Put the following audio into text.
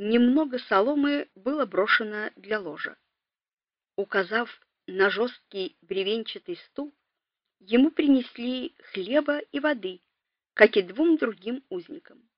немного соломы было брошено для ложа. Указав на жесткий бревенчатый стул, ему принесли хлеба и воды, как и двум другим узникам.